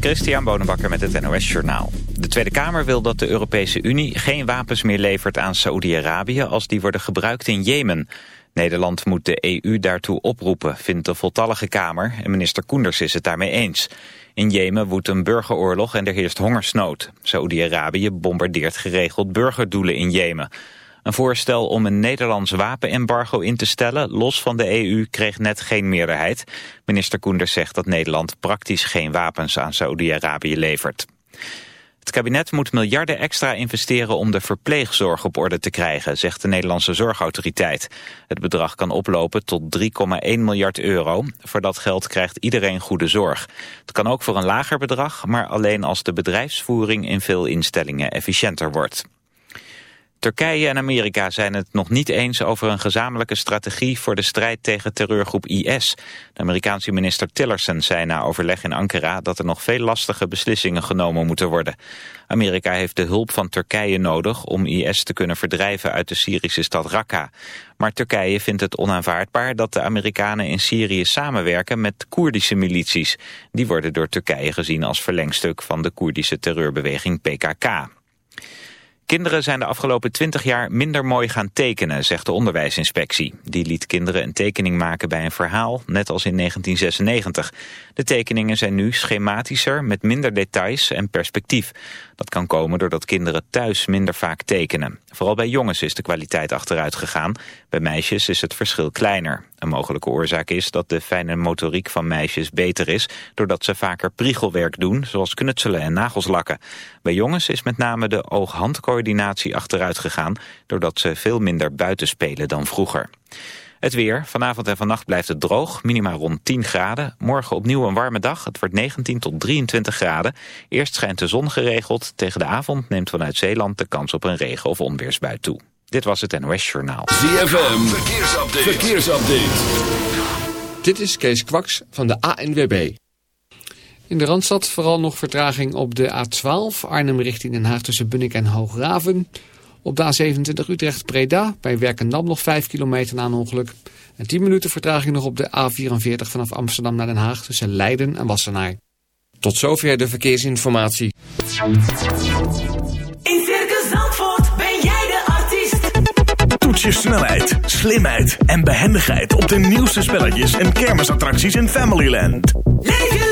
Christian Bonenbakker met het NOS Journaal. De Tweede Kamer wil dat de Europese Unie geen wapens meer levert aan Saoedi-Arabië als die worden gebruikt in Jemen. Nederland moet de EU daartoe oproepen, vindt de voltallige Kamer en minister Koenders is het daarmee eens. In Jemen woedt een burgeroorlog en er heerst hongersnood. Saoedi-Arabië bombardeert geregeld burgerdoelen in Jemen. Een voorstel om een Nederlands wapenembargo in te stellen, los van de EU, kreeg net geen meerderheid. Minister Koenders zegt dat Nederland praktisch geen wapens aan Saoedi-Arabië levert. Het kabinet moet miljarden extra investeren om de verpleegzorg op orde te krijgen, zegt de Nederlandse Zorgautoriteit. Het bedrag kan oplopen tot 3,1 miljard euro. Voor dat geld krijgt iedereen goede zorg. Het kan ook voor een lager bedrag, maar alleen als de bedrijfsvoering in veel instellingen efficiënter wordt. Turkije en Amerika zijn het nog niet eens over een gezamenlijke strategie voor de strijd tegen terreurgroep IS. De Amerikaanse minister Tillerson zei na overleg in Ankara dat er nog veel lastige beslissingen genomen moeten worden. Amerika heeft de hulp van Turkije nodig om IS te kunnen verdrijven uit de Syrische stad Raqqa. Maar Turkije vindt het onaanvaardbaar dat de Amerikanen in Syrië samenwerken met Koerdische milities. Die worden door Turkije gezien als verlengstuk van de Koerdische terreurbeweging PKK. Kinderen zijn de afgelopen twintig jaar minder mooi gaan tekenen, zegt de onderwijsinspectie. Die liet kinderen een tekening maken bij een verhaal, net als in 1996. De tekeningen zijn nu schematischer, met minder details en perspectief. Dat kan komen doordat kinderen thuis minder vaak tekenen. Vooral bij jongens is de kwaliteit achteruit gegaan. Bij meisjes is het verschil kleiner. Een mogelijke oorzaak is dat de fijne motoriek van meisjes beter is... doordat ze vaker priegelwerk doen, zoals knutselen en nagels lakken. Bij jongens is met name de oog-handcoördinatie achteruit gegaan... doordat ze veel minder buiten spelen dan vroeger. Het weer. Vanavond en vannacht blijft het droog. Minima rond 10 graden. Morgen opnieuw een warme dag. Het wordt 19 tot 23 graden. Eerst schijnt de zon geregeld. Tegen de avond neemt vanuit Zeeland de kans op een regen- of onweersbui toe. Dit was het NOS Journaal. ZFM. Verkeersupdate. Verkeersupdate. Dit is Kees Kwaks van de ANWB. In de Randstad vooral nog vertraging op de A12. Arnhem richting Den Haag tussen Bunnik en Hoograven... Op de A27 Utrecht-Preda bij Werkendam nog 5 kilometer na een ongeluk. En 10 minuten vertraging nog op de A44 vanaf Amsterdam naar Den Haag tussen Leiden en Wassenaar. Tot zover de verkeersinformatie. In Circus Zandvoort ben jij de artiest. Toets je snelheid, slimheid en behendigheid op de nieuwste spelletjes en kermisattracties in Familyland. Leef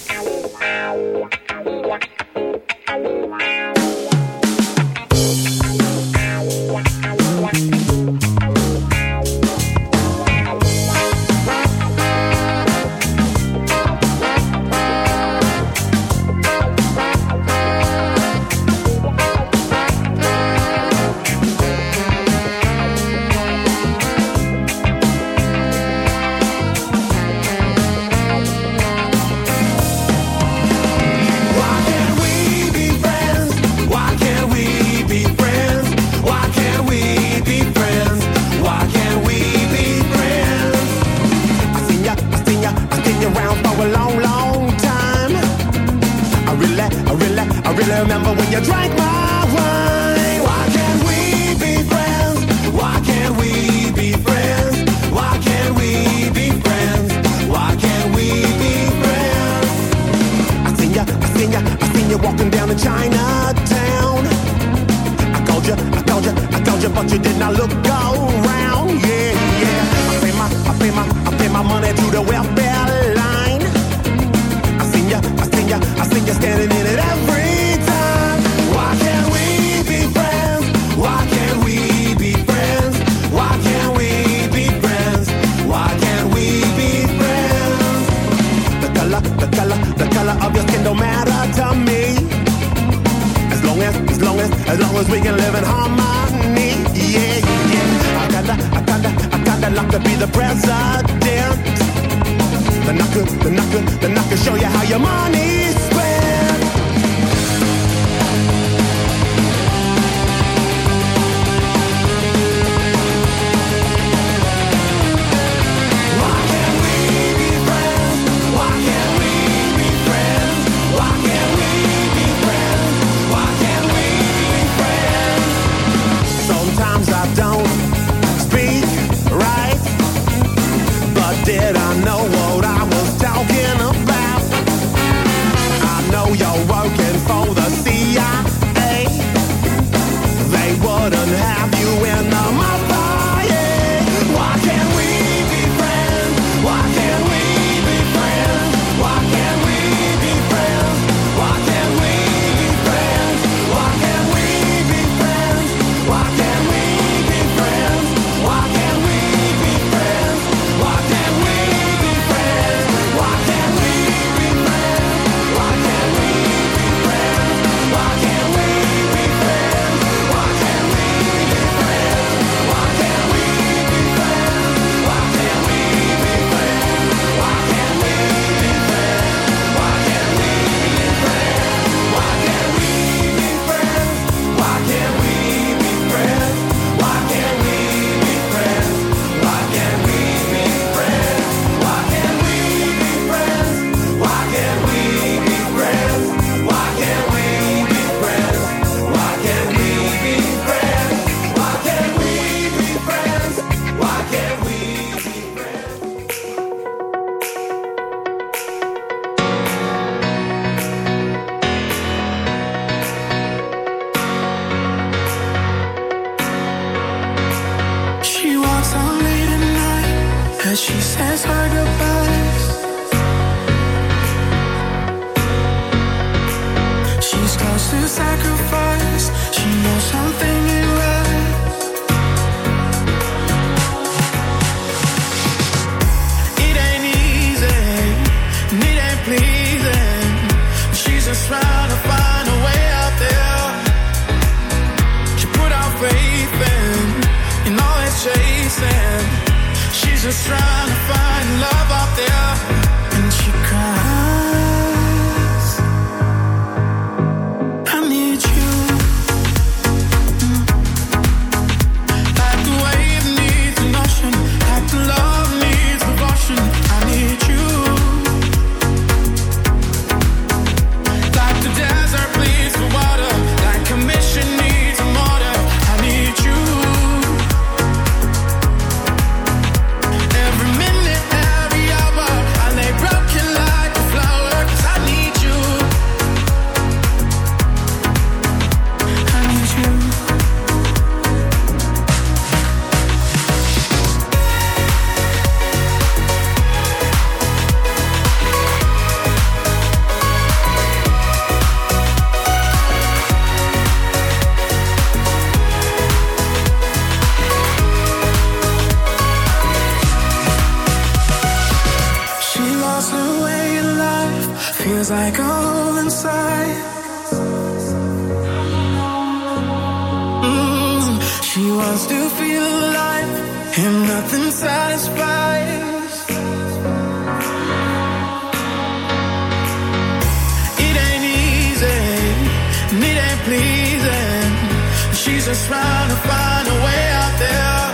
just trying to find a way out there.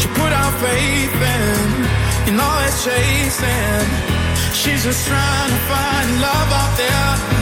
She put faith in, chasing. She's just trying to find love out there.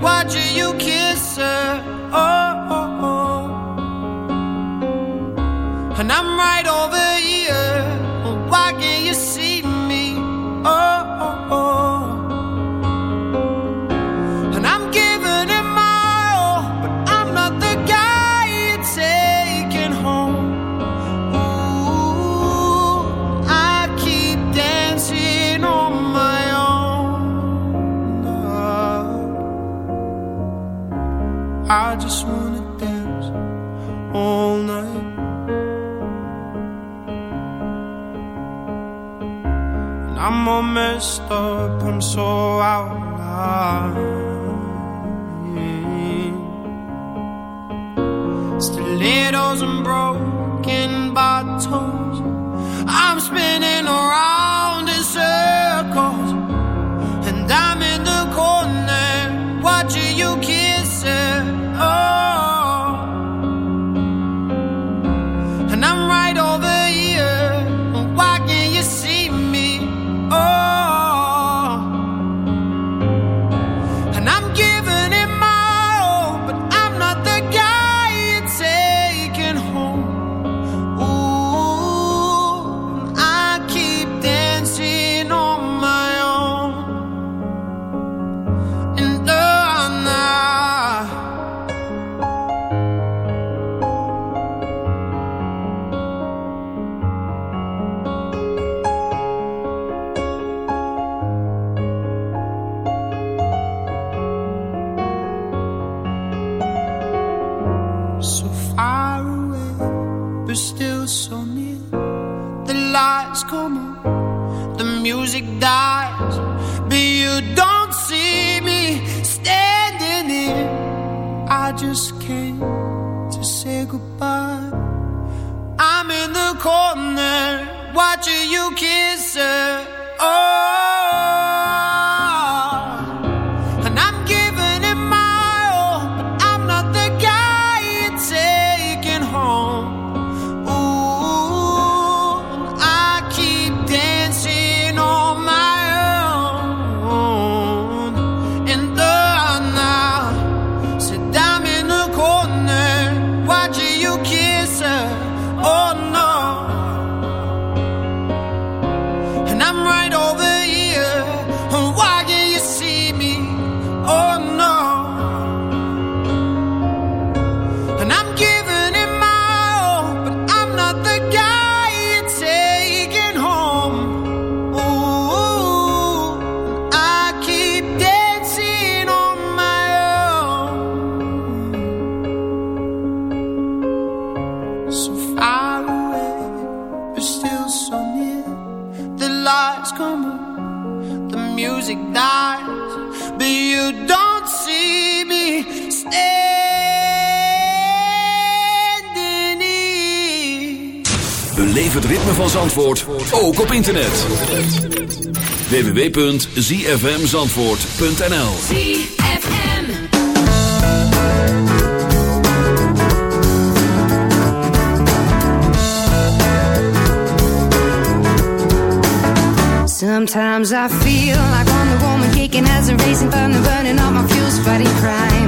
Watching you kiss her. Oh, oh, oh. And I'm right over here. Why can't you see me? Oh, oh. oh. I'm all messed up, I'm so out of line. Stilettos and broken bottles. I'm spinning around in circles, and I'm. die. Zandvoort ook op internet. www.zfmzandvoort.nl Sometimes I feel like I'm the woman kicking as a racing thunder burning all my fuels fighting crime.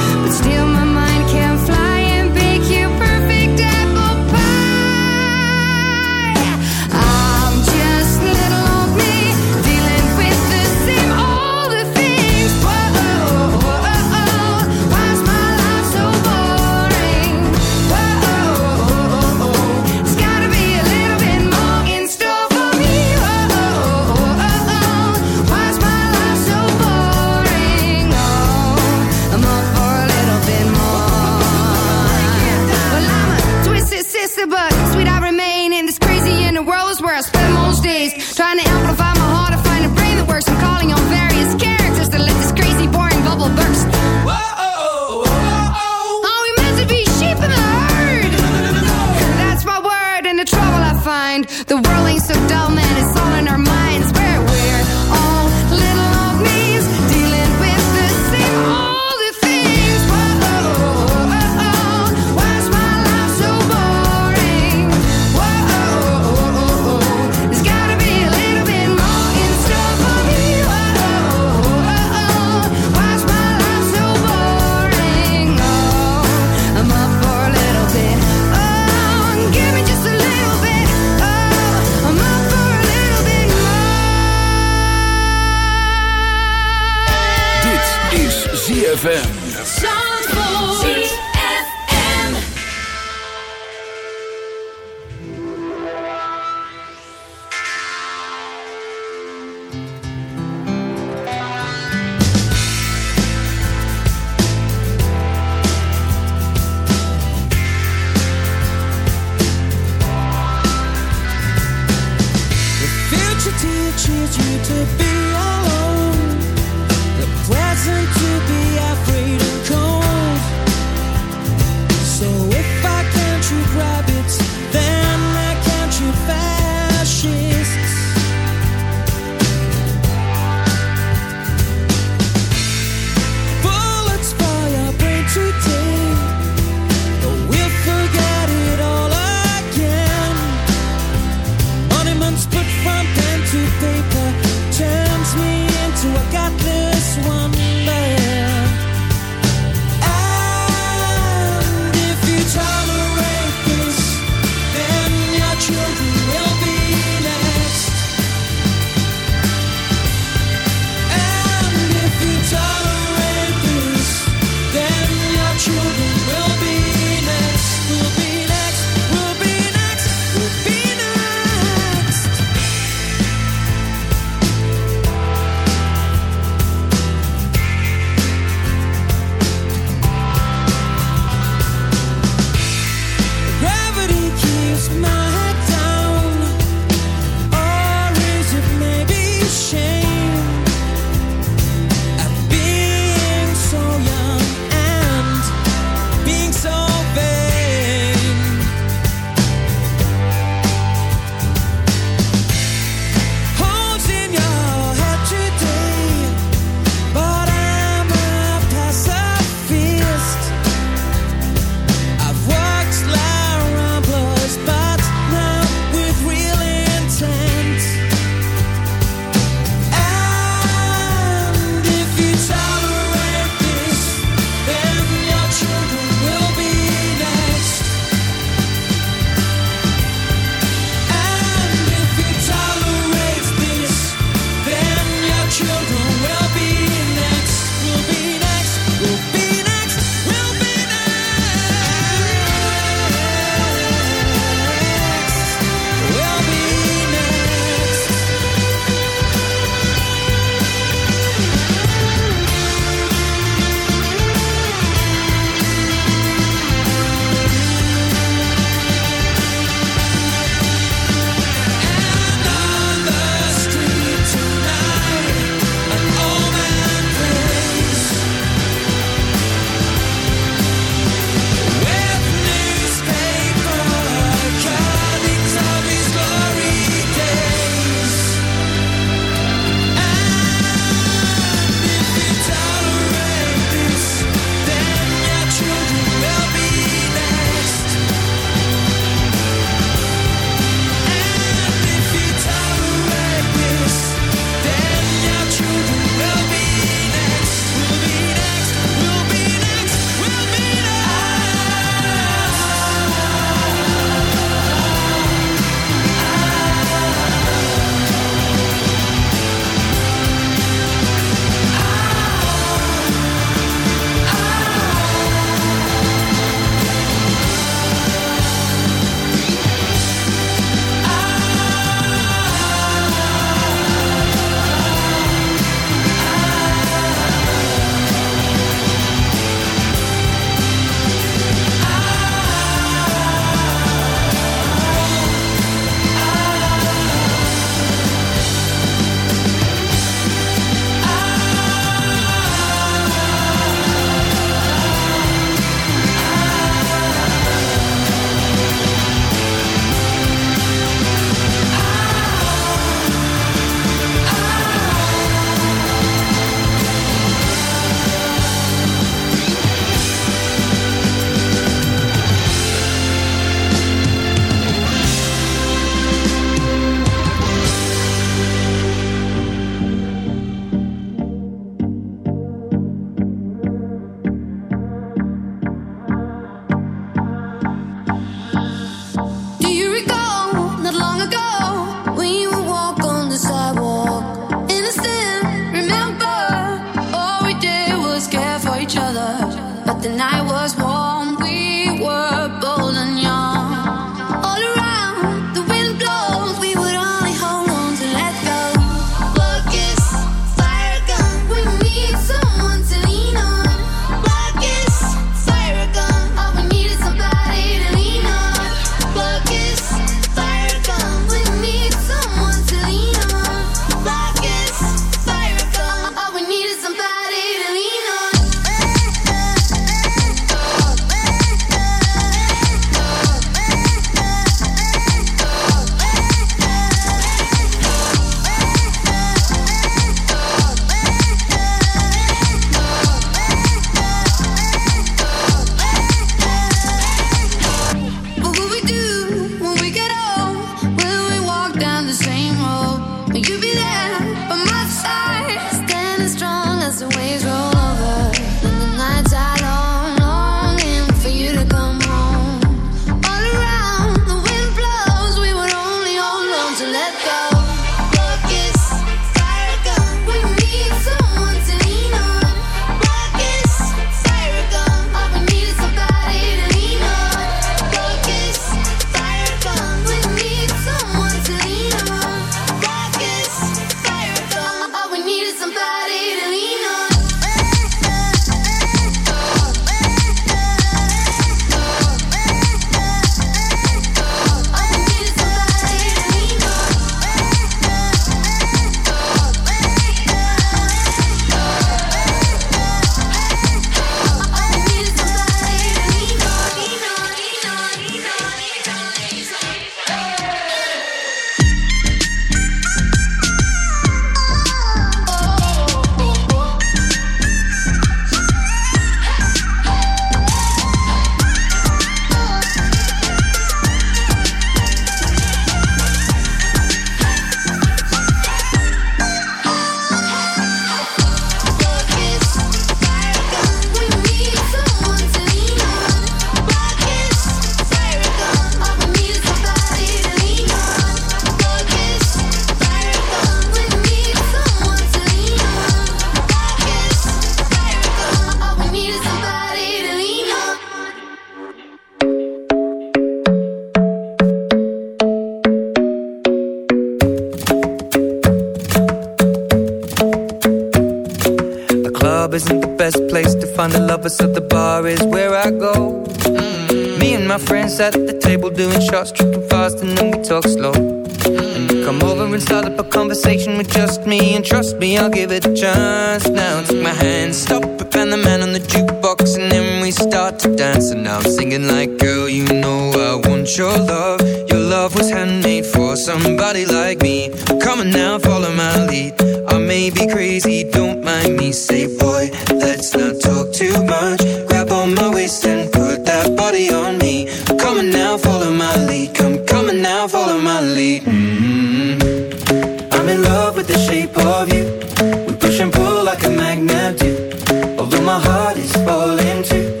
falling too.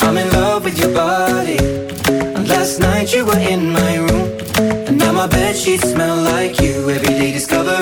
I'm in love with your body. And last night you were in my room, and now my bed sheets smell like you. Every day discovering.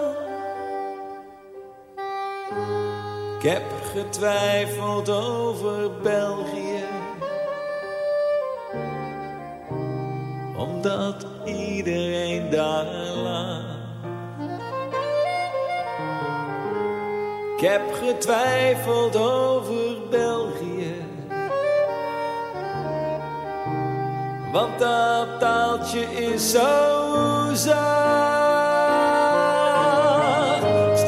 Ik heb getwijfeld over België. Omdat iedereen daar laat. Ik heb getwijfeld over België. Want dat taaltje is zo zacht.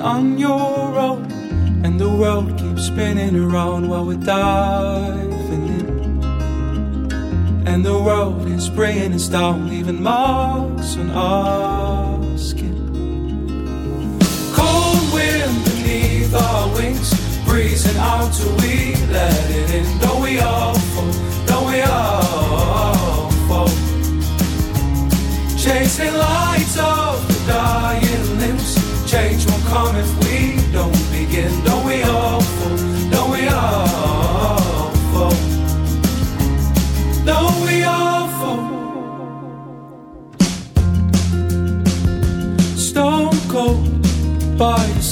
On your own. And the world keeps spinning around while we're diving in. And the world is bringing us down, leaving marks on our skin. Cold wind beneath our wings, breezing out till we let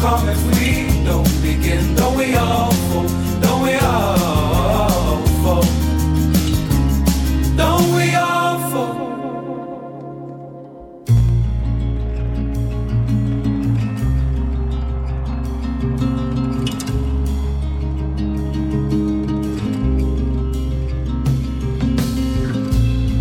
Come if we don't begin. Don't we all fall? Don't we all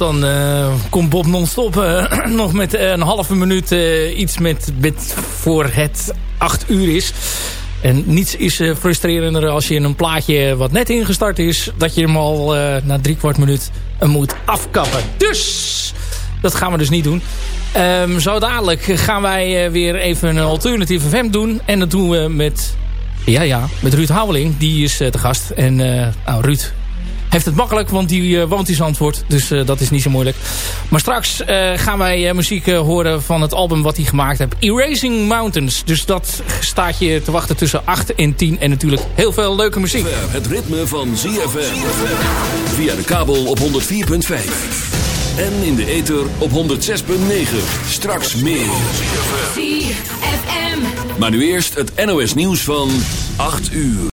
Dan eh, komt Bob non-stop eh, nog met eh, een halve minuut iets met, met voor het acht uur is. En niets is frustrerender als je een plaatje wat net ingestart is... dat je hem al na drie kwart minuut moet afkappen. Dus dat gaan we dus niet doen. Ehm, zo dadelijk gaan wij weer even een alternatieve FM doen. En dat doen we met, ja, ja, met Ruud Houweling. Die is te gast. En nou, Ruud heeft het makkelijk, want die eh, woont in Zandvoort. Dus eh, dat is niet zo moeilijk. Maar straks eh, gaan wij eh, muziek eh, horen van het album wat hij gemaakt heeft. Erasing Mountains. Dus dat staat je te wachten tussen 8 en 10. En natuurlijk heel veel leuke muziek. Het ritme van ZFM. Via de kabel op 104.5. En in de ether op 106.9. Straks meer. ZFM. Maar nu eerst het NOS nieuws van 8 uur.